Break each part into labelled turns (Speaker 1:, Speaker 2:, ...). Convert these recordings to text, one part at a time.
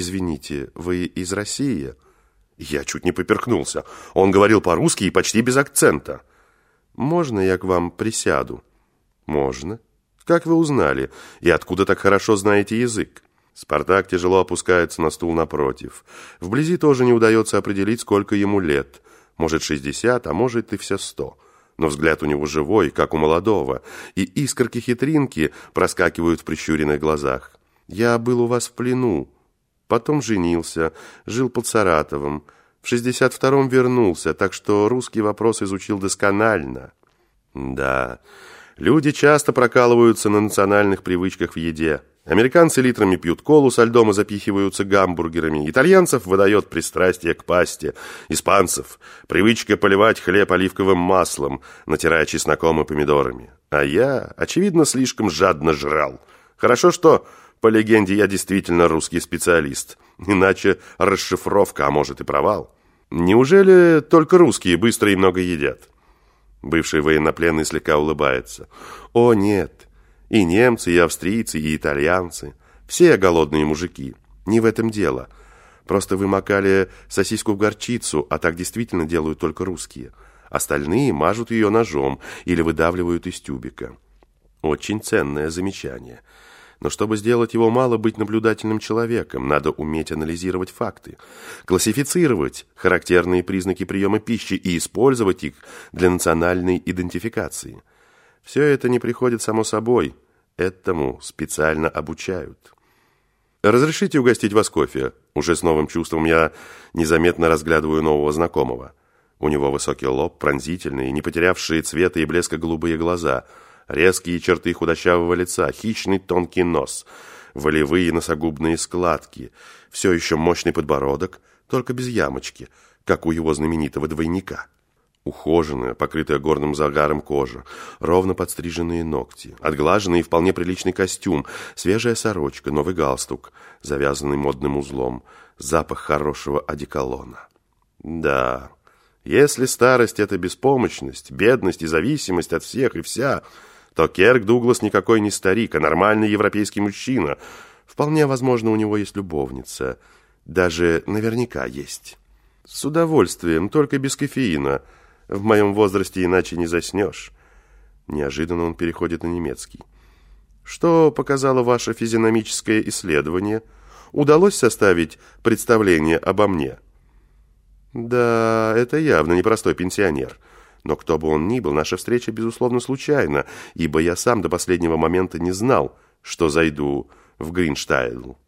Speaker 1: Извините, вы из России? Я чуть не поперхнулся. Он говорил по-русски и почти без акцента. Можно я к вам присяду? Можно. Как вы узнали? И откуда так хорошо знаете язык? Спартак тяжело опускается на стул напротив. Вблизи тоже не удается определить, сколько ему лет. Может, 60, а может и все 100. Но взгляд у него живой, как у молодого, и искорки-хитринки проскакивают в прищуренных глазах. «Я был у вас в плену, потом женился, жил под Саратовом. В 62-м вернулся, так что русский вопрос изучил досконально». «Да, люди часто прокалываются на национальных привычках в еде». Американцы литрами пьют колу со льдом и запихиваются гамбургерами. Итальянцев выдает пристрастие к пасте. Испанцев – привычка поливать хлеб оливковым маслом, натирая чесноком и помидорами. А я, очевидно, слишком жадно жрал. Хорошо, что, по легенде, я действительно русский специалист. Иначе расшифровка, а может и провал. Неужели только русские быстро и много едят? Бывший военнопленный слегка улыбается. О, нет. И немцы, и австрийцы, и итальянцы. Все голодные мужики. Не в этом дело. Просто вы макали сосиску в горчицу, а так действительно делают только русские. Остальные мажут ее ножом или выдавливают из тюбика. Очень ценное замечание. Но чтобы сделать его, мало быть наблюдательным человеком. Надо уметь анализировать факты, классифицировать характерные признаки приема пищи и использовать их для национальной идентификации. Все это не приходит само собой. Этому специально обучают. «Разрешите угостить вас кофе?» Уже с новым чувством я незаметно разглядываю нового знакомого. У него высокий лоб, пронзительные, не потерявшие цвета и блеска голубые глаза, резкие черты худощавого лица, хищный тонкий нос, волевые носогубные складки, все еще мощный подбородок, только без ямочки, как у его знаменитого двойника. Ухоженная, покрытая горным загаром кожа, ровно подстриженные ногти, отглаженный и вполне приличный костюм, свежая сорочка, новый галстук, завязанный модным узлом, запах хорошего одеколона. Да, если старость — это беспомощность, бедность и зависимость от всех и вся, то Керк Дуглас никакой не старик, а нормальный европейский мужчина. Вполне возможно, у него есть любовница. Даже наверняка есть. С удовольствием, только без кофеина — в моем возрасте иначе не заснешь. Неожиданно он переходит на немецкий. Что показало ваше физиономическое исследование? Удалось составить представление обо мне? Да, это явно непростой пенсионер. Но кто бы он ни был, наша встреча, безусловно, случайна, ибо я сам до последнего момента не знал, что зайду в Гринштайл.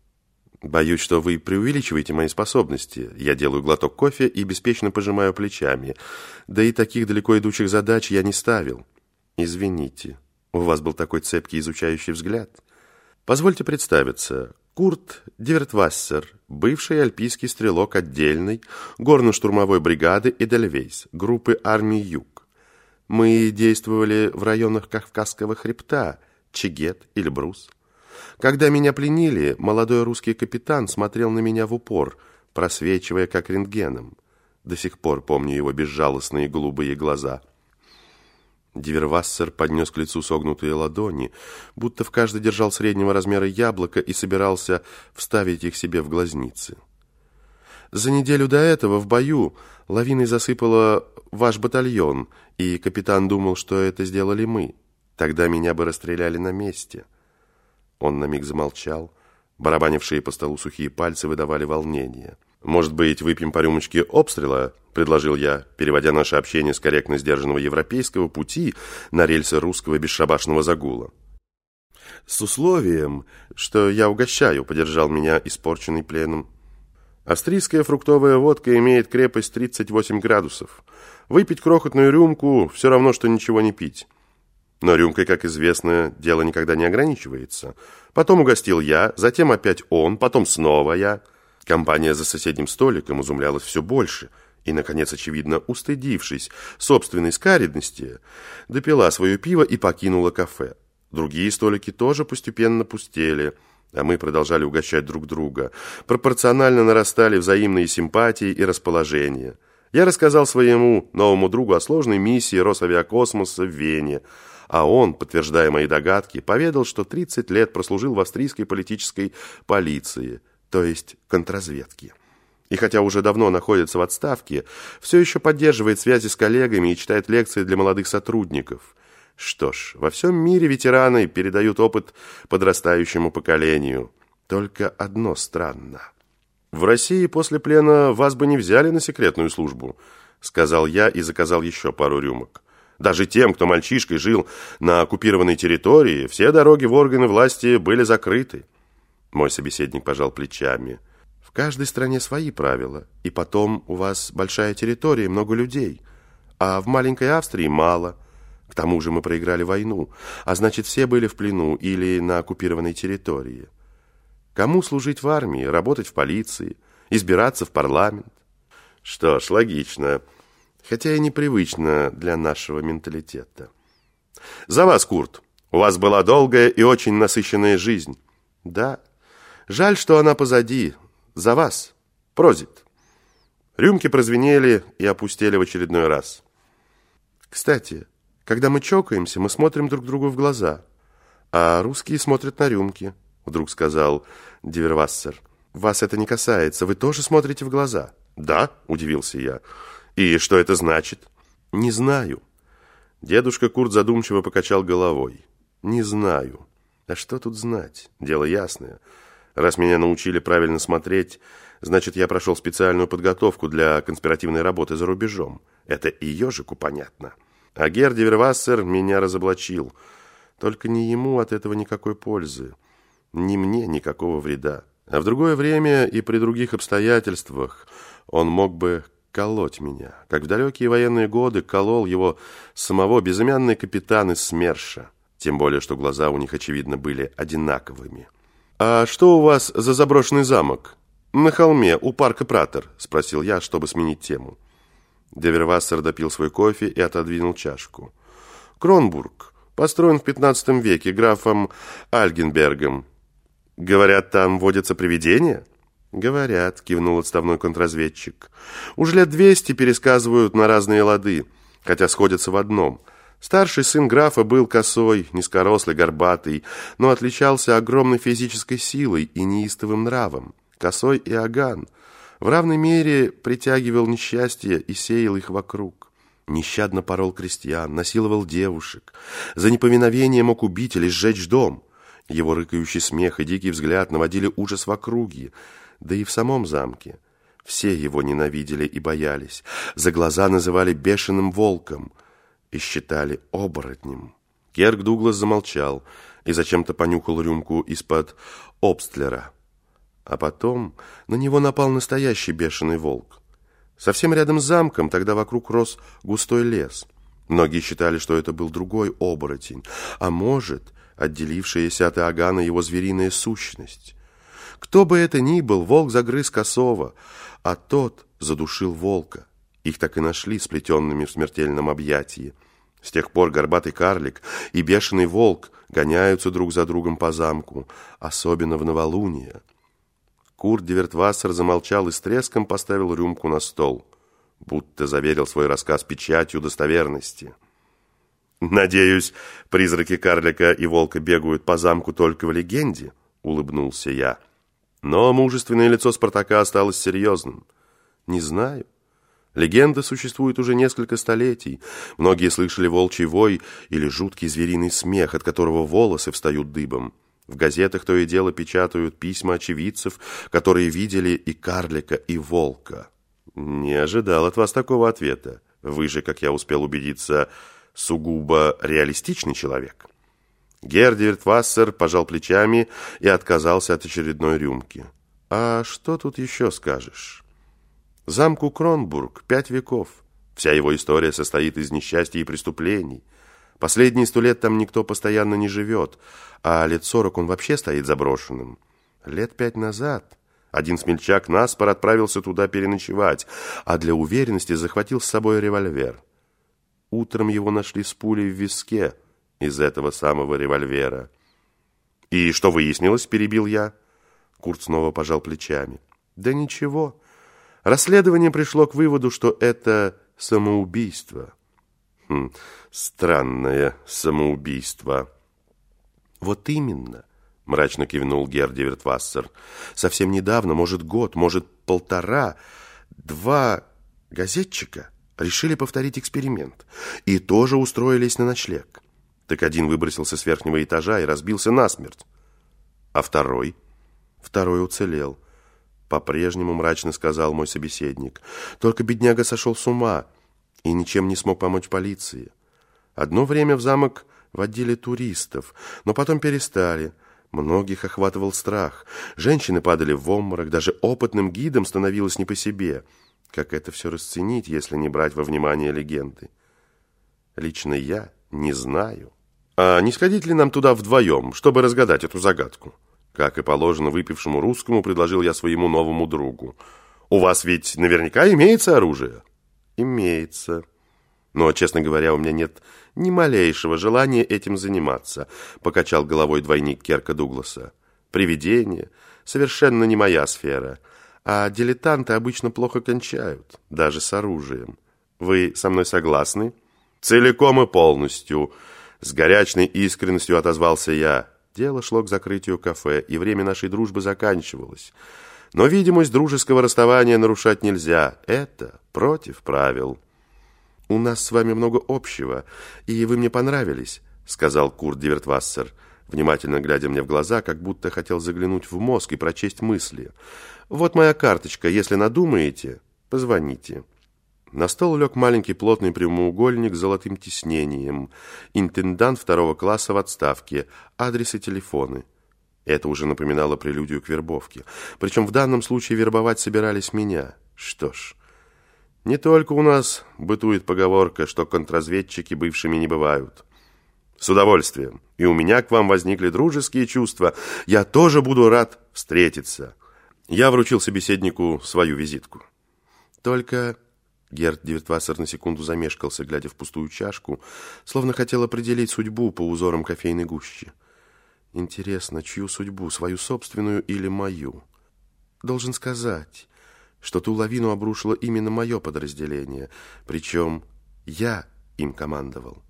Speaker 1: Боюсь, что вы преувеличиваете мои способности. Я делаю глоток кофе и беспечно пожимаю плечами. Да и таких далеко идущих задач я не ставил. Извините, у вас был такой цепкий изучающий взгляд. Позвольте представиться. Курт Дивертвассер, бывший альпийский стрелок отдельной горно-штурмовой бригады Эдельвейс, группы армии Юг. Мы действовали в районах Кавказского хребта, Чигет, Эльбрус. Когда меня пленили, молодой русский капитан смотрел на меня в упор, просвечивая как рентгеном. До сих пор помню его безжалостные голубые глаза. Дивервассер поднес к лицу согнутые ладони, будто в каждой держал среднего размера яблоко и собирался вставить их себе в глазницы. За неделю до этого в бою лавиной засыпало ваш батальон, и капитан думал, что это сделали мы. Тогда меня бы расстреляли на месте. Он на миг замолчал. Барабанившие по столу сухие пальцы выдавали волнение. «Может быть, выпьем по рюмочке обстрела?» – предложил я, переводя наше общение с корректно сдержанного европейского пути на рельсы русского бесшабашного загула. «С условием, что я угощаю», – поддержал меня испорченный пленом. «Австрийская фруктовая водка имеет крепость 38 градусов. Выпить крохотную рюмку – все равно, что ничего не пить». Но рюмкой, как известно, дело никогда не ограничивается. Потом угостил я, затем опять он, потом снова я. Компания за соседним столиком изумлялась все больше и, наконец, очевидно, устыдившись собственной скаридности, допила свое пиво и покинула кафе. Другие столики тоже постепенно пустели, а мы продолжали угощать друг друга. Пропорционально нарастали взаимные симпатии и расположения. Я рассказал своему новому другу о сложной миссии Росавиакосмоса в Вене, а он, подтверждая мои догадки, поведал, что 30 лет прослужил в австрийской политической полиции, то есть контрразведки. И хотя уже давно находится в отставке, все еще поддерживает связи с коллегами и читает лекции для молодых сотрудников. Что ж, во всем мире ветераны передают опыт подрастающему поколению. Только одно странно. В России после плена вас бы не взяли на секретную службу, сказал я и заказал еще пару рюмок. Даже тем, кто мальчишкой жил на оккупированной территории, все дороги в органы власти были закрыты. Мой собеседник пожал плечами. В каждой стране свои правила, и потом у вас большая территория, много людей, а в маленькой Австрии мало. К тому же мы проиграли войну, а значит все были в плену или на оккупированной территории. Кому служить в армии, работать в полиции, избираться в парламент? Что ж, логично, хотя и непривычно для нашего менталитета. За вас, Курт. У вас была долгая и очень насыщенная жизнь. Да, жаль, что она позади. За вас. Прозит. Рюмки прозвенели и опустели в очередной раз. Кстати, когда мы чокаемся, мы смотрим друг другу в глаза, а русские смотрят на рюмки. — вдруг сказал Дивервассер. «Вас это не касается. Вы тоже смотрите в глаза?» «Да», — удивился я. «И что это значит?» «Не знаю». Дедушка Курт задумчиво покачал головой. «Не знаю». «А что тут знать? Дело ясное. Раз меня научили правильно смотреть, значит, я прошел специальную подготовку для конспиративной работы за рубежом. Это и ежику понятно. А Герди Вервассер меня разоблачил. Только не ему от этого никакой пользы ни мне никакого вреда. А в другое время и при других обстоятельствах он мог бы колоть меня, как в далекие военные годы колол его самого безымянный капитан из СМЕРШа. Тем более, что глаза у них, очевидно, были одинаковыми. «А что у вас за заброшенный замок?» «На холме, у парка Пратер», — спросил я, чтобы сменить тему. Девервассер допил свой кофе и отодвинул чашку. «Кронбург. Построен в 15 веке графом Альгенбергом. Говорят, там водятся привидения? Говорят, кивнул отставной контрразведчик. Уж лет двести пересказывают на разные лады, хотя сходятся в одном. Старший сын графа был косой, низкорослый, горбатый, но отличался огромной физической силой и неистовым нравом. Косой и Аган в равной мере притягивал несчастье и сеял их вокруг. Нещадно порол крестьян, насиловал девушек. За неповиновение мог убить или сжечь дом. Его рыкающий смех и дикий взгляд наводили ужас в округе, да и в самом замке. Все его ненавидели и боялись, за глаза называли бешеным волком и считали оборотнем. Керк Дуглас замолчал и зачем-то понюхал рюмку из-под обстлера. А потом на него напал настоящий бешеный волк. Совсем рядом с замком тогда вокруг рос густой лес. Многие считали, что это был другой оборотень, а может, отделившаяся от Иоганна его звериная сущность. Кто бы это ни был, волк загрыз косого, а тот задушил волка. Их так и нашли сплетенными в смертельном объятии. С тех пор горбатый карлик и бешеный волк гоняются друг за другом по замку, особенно в новолуние. Курт Дивертвассер замолчал и с треском поставил рюмку на стол, будто заверил свой рассказ печатью достоверности. «Надеюсь, призраки карлика и волка бегают по замку только в легенде», — улыбнулся я. Но мужественное лицо Спартака осталось серьезным. «Не знаю. Легенда существует уже несколько столетий. Многие слышали волчий вой или жуткий звериный смех, от которого волосы встают дыбом. В газетах то и дело печатают письма очевидцев, которые видели и карлика, и волка. Не ожидал от вас такого ответа. Вы же, как я успел убедиться, сугубо реалистичный человек. Гердиверт Вассер пожал плечами и отказался от очередной рюмки. «А что тут еще скажешь?» «Замку Кронбург пять веков. Вся его история состоит из несчастья и преступлений. Последние сто лет там никто постоянно не живет, а лет сорок он вообще стоит заброшенным. Лет пять назад один смельчак наспор отправился туда переночевать, а для уверенности захватил с собой револьвер». Утром его нашли с пулей в виске из этого самого револьвера. «И что выяснилось?» – перебил я. Курт снова пожал плечами. «Да ничего. Расследование пришло к выводу, что это самоубийство». Хм, странное самоубийство. Вот именно. мрачно кивнул Герди Вертвассер. Совсем недавно, может, год, может, полтора, два газетчика решили повторить эксперимент и тоже устроились на ночлег. Так один выбросился с верхнего этажа и разбился насмерть. А второй? Второй уцелел. По-прежнему мрачно сказал мой собеседник. Только бедняга сошел с ума и ничем не смог помочь полиции. Одно время в замок водили туристов, но потом перестали. Многих охватывал страх. Женщины падали в обморок, даже опытным гидам становилось не по себе. Как это все расценить, если не брать во внимание легенды? Лично я не знаю. А не сходить ли нам туда вдвоем, чтобы разгадать эту загадку? Как и положено выпившему русскому, предложил я своему новому другу. У вас ведь наверняка имеется оружие? Имеется. Но, честно говоря, у меня нет ни малейшего желания этим заниматься, покачал головой двойник Керка Дугласа. Привидение — совершенно не моя сфера, а дилетанты обычно плохо кончают, даже с оружием. Вы со мной согласны? Целиком и полностью. С горячной искренностью отозвался я. Дело шло к закрытию кафе, и время нашей дружбы заканчивалось. Но видимость дружеского расставания нарушать нельзя. Это против правил. «У нас с вами много общего, и вы мне понравились», — сказал Курт Дивертвассер, внимательно глядя мне в глаза, как будто хотел заглянуть в мозг и прочесть мысли. «Вот моя карточка. Если надумаете, позвоните». На стол лег маленький плотный прямоугольник с золотым тиснением. Интендант второго класса в отставке. Адрес и телефоны. Это уже напоминало прелюдию к вербовке. Причем в данном случае вербовать собирались меня. Что ж... Не только у нас бытует поговорка, что контрразведчики бывшими не бывают. С удовольствием. И у меня к вам возникли дружеские чувства. Я тоже буду рад встретиться. Я вручил собеседнику свою визитку. Только Герд Девятвассер на секунду замешкался, глядя в пустую чашку, словно хотел определить судьбу по узорам кофейной гущи. Интересно, чью судьбу, свою собственную или мою? Должен сказать, что ту лавину обрушило именно мое подразделение, причем я им командовал.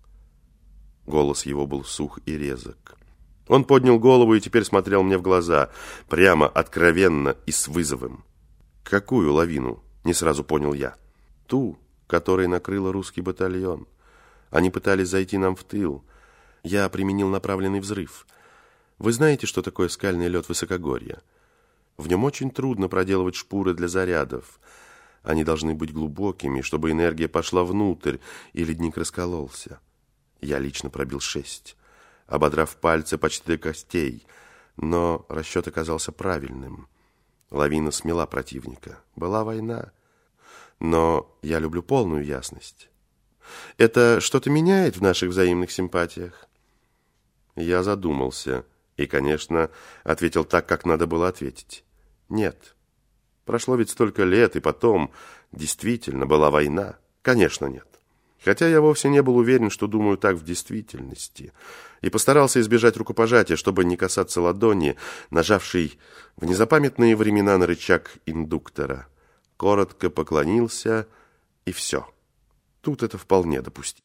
Speaker 1: Голос его был сух и резок. Он поднял голову и теперь смотрел мне в глаза, прямо, откровенно и с вызовом. «Какую лавину?» — не сразу понял я. «Ту, которой накрыла русский батальон. Они пытались зайти нам в тыл. Я применил направленный взрыв. Вы знаете, что такое скальный лед высокогорья?» В нем очень трудно проделывать шпуры для зарядов. Они должны быть глубокими, чтобы энергия пошла внутрь, и ледник раскололся. Я лично пробил шесть, ободрав пальцы почти до костей, но расчет оказался правильным. Лавина смела противника. Была война. Но я люблю полную ясность. Это что-то меняет в наших взаимных симпатиях? Я задумался и, конечно, ответил так, как надо было ответить. Нет. Прошло ведь столько лет, и потом, действительно, была война. Конечно, нет. Хотя я вовсе не был уверен, что думаю так в действительности, и постарался избежать рукопожатия, чтобы не касаться ладони, нажавшей в незапамятные времена на рычаг индуктора. Коротко поклонился, и все. Тут это вполне допустимо.